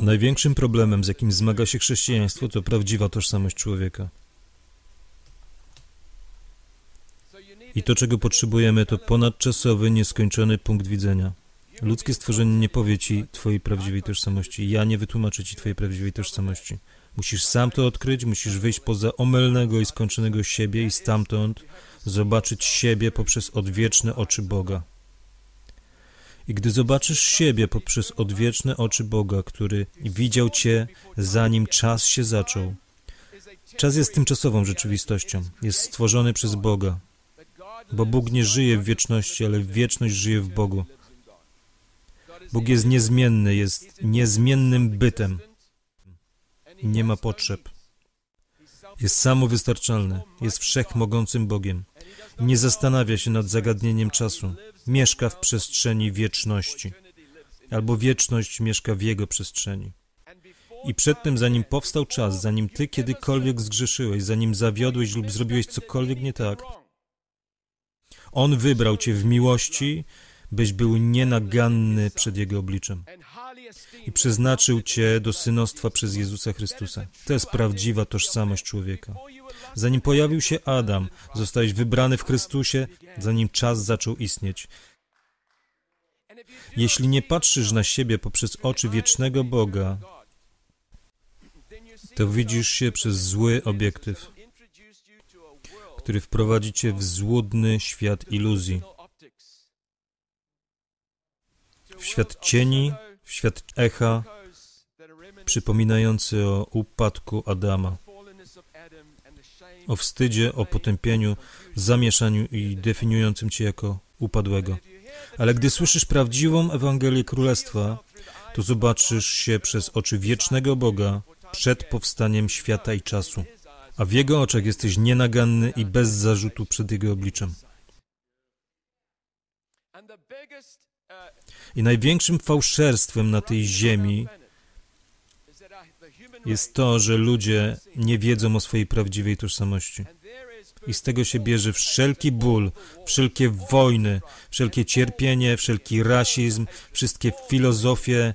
Największym problemem, z jakim zmaga się chrześcijaństwo, to prawdziwa tożsamość człowieka. I to, czego potrzebujemy, to ponadczasowy, nieskończony punkt widzenia. Ludzkie stworzenie nie powie ci Twojej prawdziwej tożsamości. Ja nie wytłumaczę ci Twojej prawdziwej tożsamości. Musisz sam to odkryć, musisz wyjść poza omylnego i skończonego siebie i stamtąd zobaczyć siebie poprzez odwieczne oczy Boga. I gdy zobaczysz siebie poprzez odwieczne oczy Boga, który widział Cię zanim czas się zaczął, czas jest tymczasową rzeczywistością, jest stworzony przez Boga, bo Bóg nie żyje w wieczności, ale wieczność żyje w Bogu. Bóg jest niezmienny, jest niezmiennym bytem. Nie ma potrzeb. Jest samowystarczalny, jest wszechmogącym Bogiem. Nie zastanawia się nad zagadnieniem czasu. Mieszka w przestrzeni wieczności. Albo wieczność mieszka w Jego przestrzeni. I przed tym, zanim powstał czas, zanim Ty kiedykolwiek zgrzeszyłeś, zanim zawiodłeś lub zrobiłeś cokolwiek nie tak, On wybrał Cię w miłości, byś był nienaganny przed Jego obliczem i przeznaczył Cię do synostwa przez Jezusa Chrystusa. To jest prawdziwa tożsamość człowieka. Zanim pojawił się Adam, zostałeś wybrany w Chrystusie, zanim czas zaczął istnieć. Jeśli nie patrzysz na siebie poprzez oczy wiecznego Boga, to widzisz się przez zły obiektyw, który wprowadzi cię w złudny świat iluzji, w świat cieni, w świat echa, przypominający o upadku Adama, o wstydzie, o potępieniu, zamieszaniu i definiującym cię jako upadłego. Ale gdy słyszysz prawdziwą Ewangelię Królestwa, to zobaczysz się przez oczy wiecznego Boga przed powstaniem świata i czasu, a w Jego oczach jesteś nienaganny i bez zarzutu przed Jego obliczem. I największym fałszerstwem na tej ziemi jest to, że ludzie nie wiedzą o swojej prawdziwej tożsamości. I z tego się bierze wszelki ból, wszelkie wojny, wszelkie cierpienie, wszelki rasizm, wszystkie filozofie,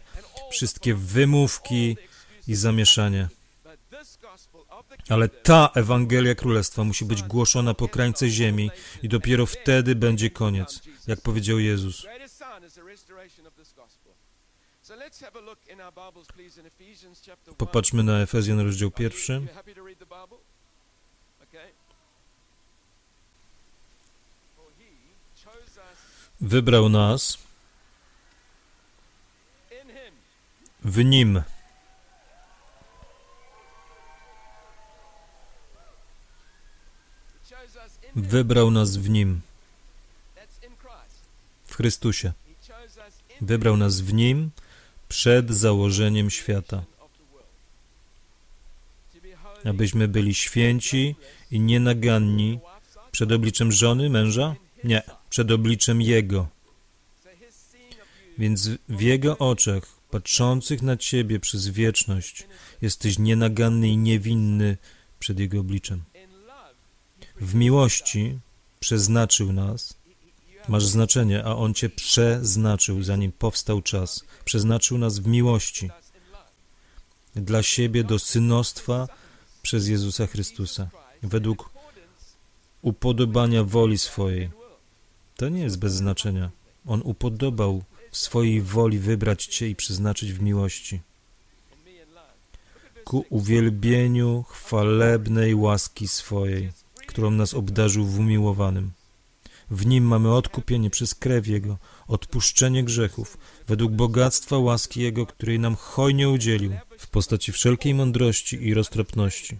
wszystkie wymówki i zamieszanie. Ale ta Ewangelia Królestwa musi być głoszona po krańce ziemi i dopiero wtedy będzie koniec, jak powiedział Jezus. Popatrzmy na Efezjan rozdział pierwszy. Wybrał nas w Nim. Wybrał nas w Nim. W Chrystusie. Wybrał nas w Nim przed założeniem świata. Abyśmy byli święci i nienaganni przed obliczem żony, męża? Nie, przed obliczem Jego. Więc w Jego oczach, patrzących na Ciebie przez wieczność, jesteś nienaganny i niewinny przed Jego obliczem. W miłości przeznaczył nas Masz znaczenie, a On Cię przeznaczył, zanim powstał czas. Przeznaczył nas w miłości dla siebie do synostwa przez Jezusa Chrystusa, według upodobania woli swojej. To nie jest bez znaczenia. On upodobał w swojej woli wybrać Cię i przeznaczyć w miłości ku uwielbieniu chwalebnej łaski swojej, którą nas obdarzył w umiłowanym. W nim mamy odkupienie przez krew Jego, odpuszczenie grzechów, według bogactwa łaski Jego, której nam hojnie udzielił, w postaci wszelkiej mądrości i roztropności.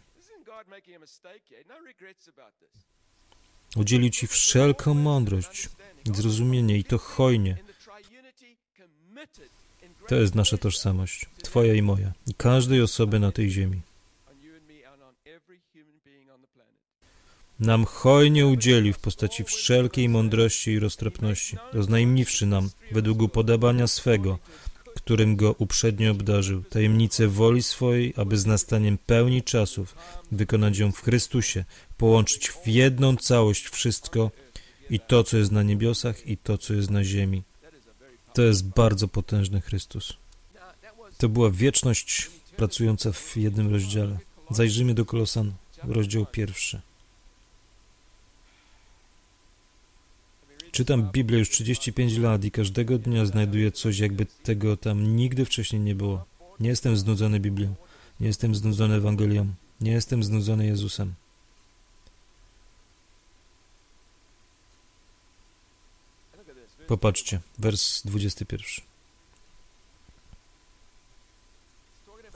Udzielił Ci wszelką mądrość, zrozumienie i to hojnie. To jest nasza tożsamość, Twoja i moja, i każdej osoby na tej ziemi. Nam hojnie udzielił w postaci wszelkiej mądrości i roztropności, oznajmiwszy nam, według upodobania swego, którym go uprzednio obdarzył, tajemnicę woli swojej, aby z nastaniem pełni czasów wykonać ją w Chrystusie, połączyć w jedną całość wszystko i to, co jest na niebiosach, i to, co jest na ziemi. To jest bardzo potężny Chrystus. To była wieczność pracująca w jednym rozdziale. Zajrzyjmy do Kolosan, rozdział pierwszy. Czytam Biblię już 35 lat i każdego dnia znajduję coś, jakby tego tam nigdy wcześniej nie było. Nie jestem znudzony Biblią, nie jestem znudzony Ewangelią, nie jestem znudzony Jezusem. Popatrzcie, wers 21.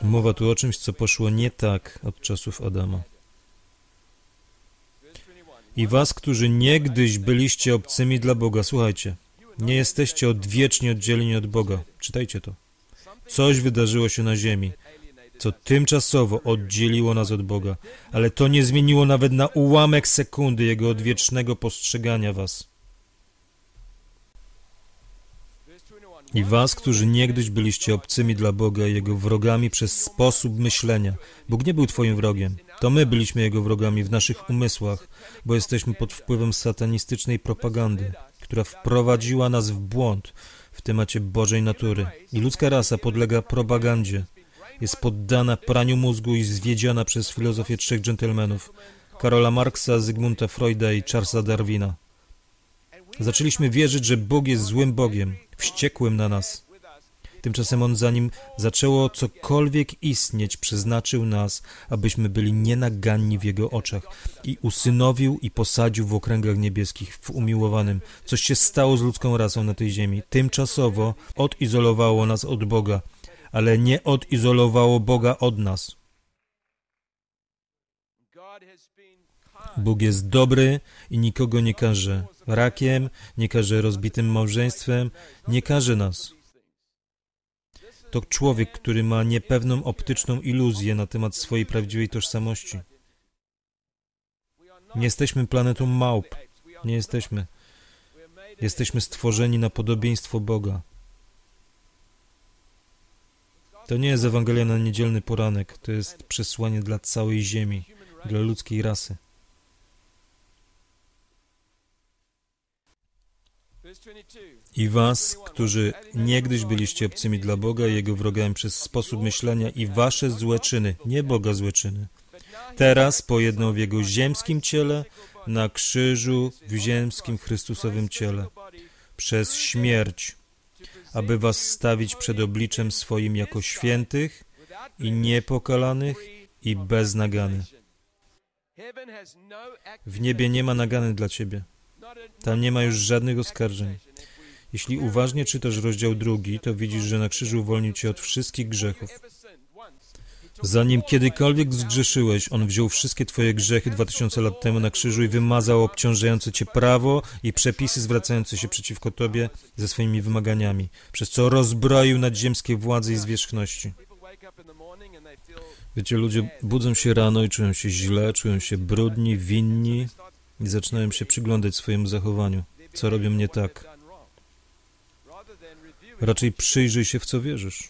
Mowa tu o czymś, co poszło nie tak od czasów Adama. I was, którzy niegdyś byliście obcymi dla Boga, słuchajcie, nie jesteście odwiecznie oddzieleni od Boga. Czytajcie to. Coś wydarzyło się na ziemi, co tymczasowo oddzieliło nas od Boga, ale to nie zmieniło nawet na ułamek sekundy Jego odwiecznego postrzegania was. I was, którzy niegdyś byliście obcymi dla Boga Jego wrogami przez sposób myślenia. Bóg nie był Twoim wrogiem. To my byliśmy Jego wrogami w naszych umysłach, bo jesteśmy pod wpływem satanistycznej propagandy, która wprowadziła nas w błąd w temacie Bożej natury. I ludzka rasa podlega propagandzie. Jest poddana praniu mózgu i zwiedziona przez filozofię trzech dżentelmenów. Karola Marksa, Zygmunta Freuda i Charlesa Darwina. Zaczęliśmy wierzyć, że Bóg jest złym Bogiem, wściekłym na nas. Tymczasem On, zanim zaczęło cokolwiek istnieć, przeznaczył nas, abyśmy byli nienaganni w Jego oczach i usynowił i posadził w okręgach niebieskich, w umiłowanym. Coś się stało z ludzką rasą na tej ziemi. Tymczasowo odizolowało nas od Boga, ale nie odizolowało Boga od nas. Bóg jest dobry i nikogo nie karze rakiem, nie karze rozbitym małżeństwem, nie karze nas. To człowiek, który ma niepewną optyczną iluzję na temat swojej prawdziwej tożsamości. Nie jesteśmy planetą małp. Nie jesteśmy. Jesteśmy stworzeni na podobieństwo Boga. To nie jest Ewangelia na niedzielny poranek, to jest przesłanie dla całej Ziemi, dla ludzkiej rasy. I was, którzy niegdyś byliście obcymi dla Boga i Jego wrogami przez sposób myślenia i wasze złe czyny, nie Boga złe czyny. Teraz pojednał w Jego ziemskim ciele, na krzyżu w ziemskim Chrystusowym ciele, przez śmierć, aby was stawić przed obliczem swoim jako świętych i niepokalanych i beznagany. W niebie nie ma nagany dla ciebie. Tam nie ma już żadnych oskarżeń. Jeśli uważnie czytasz rozdział drugi, to widzisz, że na krzyżu uwolnił cię od wszystkich grzechów. Zanim kiedykolwiek zgrzeszyłeś, On wziął wszystkie Twoje grzechy 2000 lat temu na krzyżu i wymazał obciążające Cię prawo i przepisy zwracające się przeciwko Tobie ze swoimi wymaganiami, przez co rozbroił nadziemskie władze i zwierzchności. Wiecie, ludzie budzą się rano i czują się źle, czują się brudni, winni i zaczynają się przyglądać swojemu zachowaniu. Co robią nie tak? Raczej przyjrzyj się, w co wierzysz.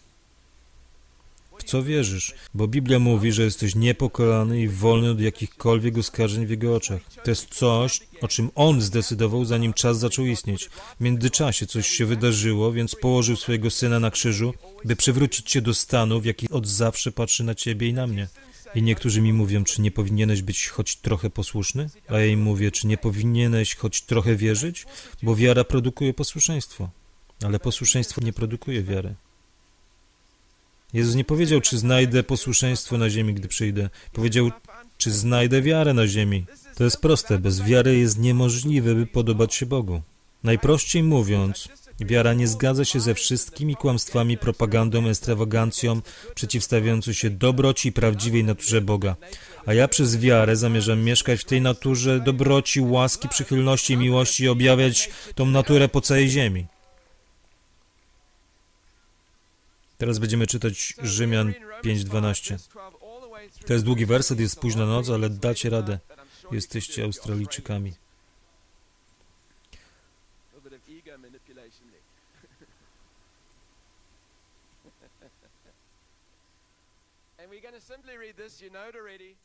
W co wierzysz? Bo Biblia mówi, że jesteś niepokolany i wolny od jakichkolwiek oskarżeń w Jego oczach. To jest coś, o czym On zdecydował, zanim czas zaczął istnieć. W międzyczasie coś się wydarzyło, więc położył swojego Syna na krzyżu, by przywrócić Cię do stanu, w jaki od zawsze patrzy na Ciebie i na mnie. I niektórzy mi mówią, czy nie powinieneś być choć trochę posłuszny? A ja im mówię, czy nie powinieneś choć trochę wierzyć? Bo wiara produkuje posłuszeństwo, ale posłuszeństwo nie produkuje wiary. Jezus nie powiedział, czy znajdę posłuszeństwo na ziemi, gdy przyjdę. Powiedział, czy znajdę wiarę na ziemi. To jest proste. Bez wiary jest niemożliwe, by podobać się Bogu. Najprościej mówiąc, wiara nie zgadza się ze wszystkimi kłamstwami, propagandą, ekstrawagancją, przeciwstawiającą się dobroci i prawdziwej naturze Boga. A ja przez wiarę zamierzam mieszkać w tej naturze dobroci, łaski, przychylności i miłości i objawiać tą naturę po całej ziemi. Teraz będziemy czytać Rzymian 5:12. To jest długi werset, jest późna noc, ale dacie radę. Jesteście Australijczykami. Simply read this. You know it already.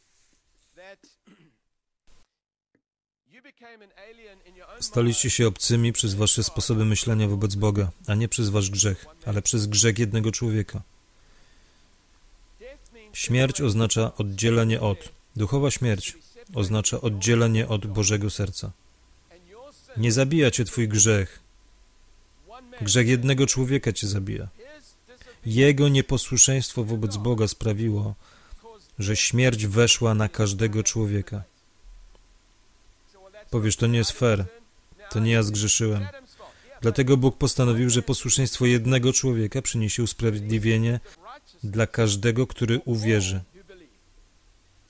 That Staliście się obcymi przez wasze sposoby myślenia wobec Boga, a nie przez wasz grzech, ale przez grzech jednego człowieka. Śmierć oznacza oddzielenie od. Duchowa śmierć oznacza oddzielenie od Bożego serca. Nie zabija cię twój grzech. Grzech jednego człowieka cię zabija. Jego nieposłuszeństwo wobec Boga sprawiło, że śmierć weszła na każdego człowieka. Powiesz, to nie jest fair. To nie ja zgrzeszyłem. Dlatego Bóg postanowił, że posłuszeństwo jednego człowieka przyniesie usprawiedliwienie dla każdego, który uwierzy.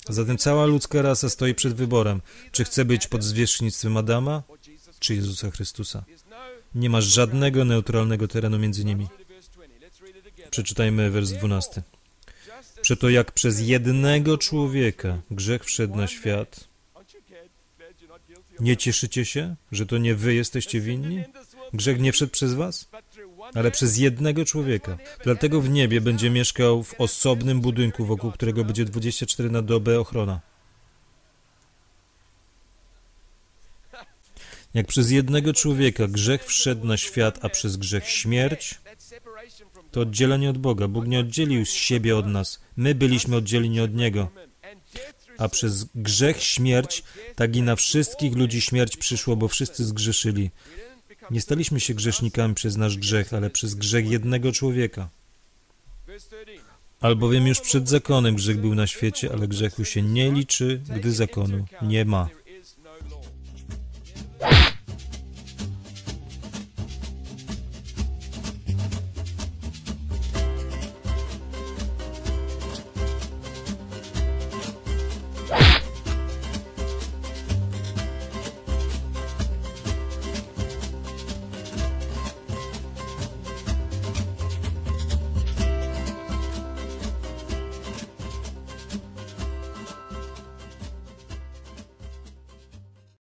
Zatem cała ludzka rasa stoi przed wyborem, czy chce być pod zwierzchnictwem Adama, czy Jezusa Chrystusa. Nie ma żadnego neutralnego terenu między nimi. Przeczytajmy wers 12. Przeto jak przez jednego człowieka grzech wszedł na świat, nie cieszycie się, że to nie wy jesteście winni? Grzech nie wszedł przez was, ale przez jednego człowieka. Dlatego w niebie będzie mieszkał w osobnym budynku, wokół którego będzie 24 na dobę ochrona. Jak przez jednego człowieka grzech wszedł na świat, a przez grzech śmierć, to oddzielenie od Boga. Bóg nie oddzielił siebie od nas. My byliśmy oddzieleni od Niego. A przez grzech śmierć, tak i na wszystkich ludzi śmierć przyszło, bo wszyscy zgrzeszyli. Nie staliśmy się grzesznikami przez nasz grzech, ale przez grzech jednego człowieka. Albowiem już przed zakonem grzech był na świecie, ale grzechu się nie liczy, gdy zakonu nie ma.